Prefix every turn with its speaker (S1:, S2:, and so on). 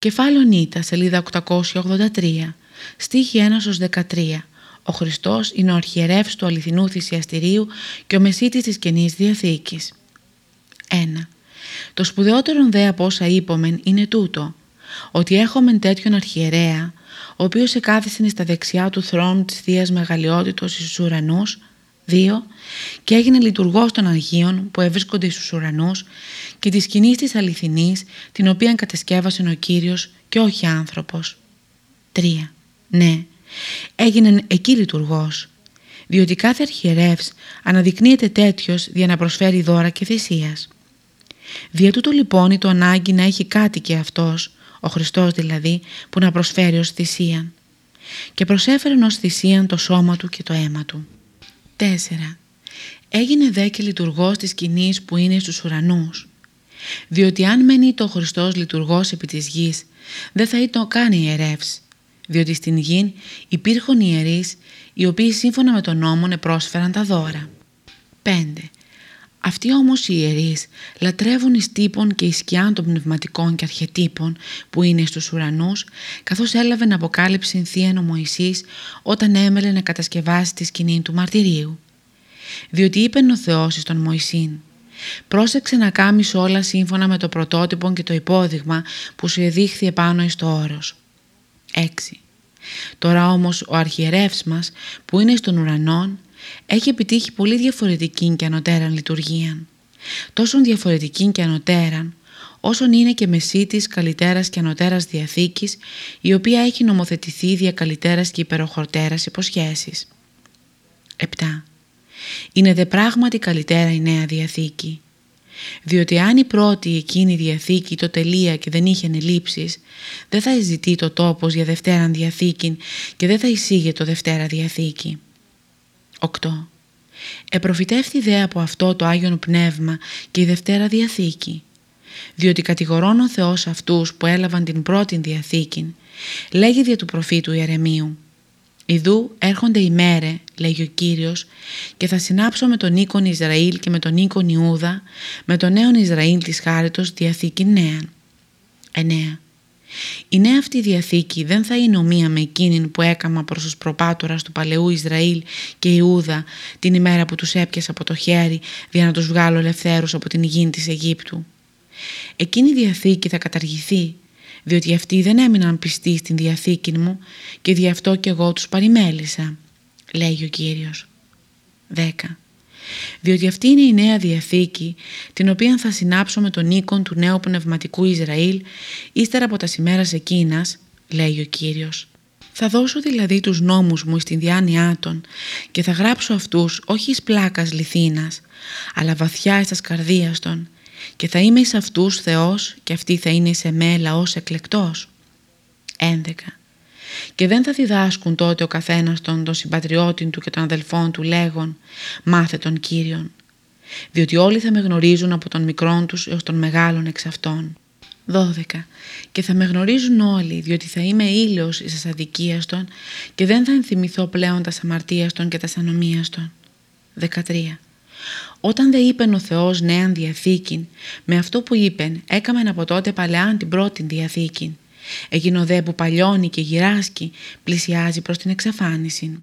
S1: Κεφάλαιο Νίτα, σελίδα 883, στίχη 1 13. Ο Χριστός είναι ο αρχιερεύς του αληθινού θυσιαστηρίου και ο μεσίτης της Καινής Διαθήκης. 1. Το σπουδαιότερο δε από όσα είπομεν είναι τούτο, ότι έχομεν τέτοιον αρχιερέα, ο οποίος εκάθισε στα δεξιά του θρόνου της Θείας Μεγαλειότητος στους ουρανούς, 2. Και έγινε λειτουργός των Αγίων που έβρισκονται στους ουρανούς και της σκηνής της αληθινής την οποία κατασκεύασε ο Κύριος και όχι άνθρωπος. 3. Ναι, έγινε εκεί λειτουργός, διότι κάθε αρχιερεύς αναδεικνύεται τέτοιος για να προσφέρει δώρα και θυσίας. Δια τούτο λοιπόν το ανάγκη να έχει κάτι και αυτός, ο Χριστός δηλαδή, που να προσφέρει ως θυσίαν. Και προσέφερε ως θυσίαν το σώμα του και το αίμα του. 4. Έγινε δε και λειτουργός της σκηνής που είναι στους ουρανούς. Διότι αν μένει το Χριστός λειτουργός επί της γης, δεν θα ήταν καν ιερεύς. Διότι στην γη υπήρχαν ιερείς, οι οποίοι σύμφωνα με τον νόμο πρόσφεραν τα δώρα. 5. Αυτοί όμως οι ιερείς λατρεύουν εις τύπων και εις σκιάν των πνευματικών και αρχετύπων που είναι στους ουρανούς καθώς έλαβε να αποκάλυψη θεία ο Μωυσής όταν έμελε να κατασκευάσει τη σκηνή του μαρτυρίου. Διότι είπε ο Θεός εις τον Μωυσήν «Πρόσεξε να κάμεις όλα σύμφωνα με το πρωτότυπο και το υπόδειγμα που σου εδείχθη επάνω εις το όρος». 6. Τώρα όμως ο αρχιερεύς μας που είναι στον ουρανόν έχει επιτύχει πολύ διαφορετική και ανωτέραν λειτουργία. Τόσο διαφορετική και ανωτέραν, όσον είναι και μεσίτης καλυτέρας και ανωτέρας διαθήκης, η οποία έχει νομοθετηθεί δια καλυτέρας και υπεροχορτέρας υποσχέσεις. 7. Είναι δε πράγματι καλυτέρα η Νέα Διαθήκη. Διότι αν η πρώτη εκείνη διαθήκη το τελεία και δεν είχε ελλείψεις, δεν θα ζητεί το τόπος για Δευτέραν Διαθήκη και δεν θα εισήγε το Δευτέρα Διαθήκη. 8. Επροφητεύθη δε από αυτό το Άγιον Πνεύμα και η Δευτέρα Διαθήκη, διότι κατηγορών ο Θεός αυτούς που έλαβαν την πρώτη Διαθήκη, λέγει δια του προφήτου Ιερεμίου «Ιδού έρχονται οι μέρε, λέγει ο Κύριος, και θα συνάψω με τον οίκον Ισραήλ και με τον οίκον Ιούδα, με τον νέον Ισραήλ της χάριτος Διαθήκη νέα». 9. Η νέα αυτή διαθήκη δεν θα είναι ομοία με εκείνη που έκαμα προς τους προπάτορας του παλαιού Ισραήλ και Ιούδα την ημέρα που τους έπιασα από το χέρι για να τους βγάλω ελευθέρους από την υγιή της Αιγύπτου. Εκείνη η διαθήκη θα καταργηθεί διότι αυτοί δεν έμειναν πιστοί στην διαθήκη μου και δι' αυτό και εγώ τους παρημέλησα, λέγει ο Κύριος. 10 διότι αυτή είναι η νέα διαθήκη την οποία θα συνάψω με τον οίκον του νέου πνευματικού Ισραήλ ύστερα από τα σημέρας εκείνας, λέει ο Κύριος. Θα δώσω δηλαδή τους νόμους μου στην διάνοιά των και θα γράψω αυτούς όχι εις πλάκας λιθίνας, αλλά βαθιά εις τας καρδίας των και θα είμαι εις αυτούς Θεός και αυτοί θα είναι σε με λαός εκλεκτός. 11 και δεν θα διδάσκουν τότε ο καθένας των, των συμπατριώτων του και των αδελφών του λέγον «Μάθε τον Κύριον», διότι όλοι θα με γνωρίζουν από τον μικρόν τους έως τον μεγάλον εξ αυτών. 12. Και θα με γνωρίζουν όλοι, διότι θα είμαι ήλιος εις αδικίας των και δεν θα ενθυμηθώ πλέον τα αμαρτίας των και τα ανομίας των. 13. Όταν δε είπεν ο Θεός νέαν διαθήκην, με αυτό που είπεν έκαμεν από τότε παλαιάν την πρώτη διαθήκην Εκείνο δε που παλιώνει και γυράσκει πλησιάζει προς την εξαφάνιση.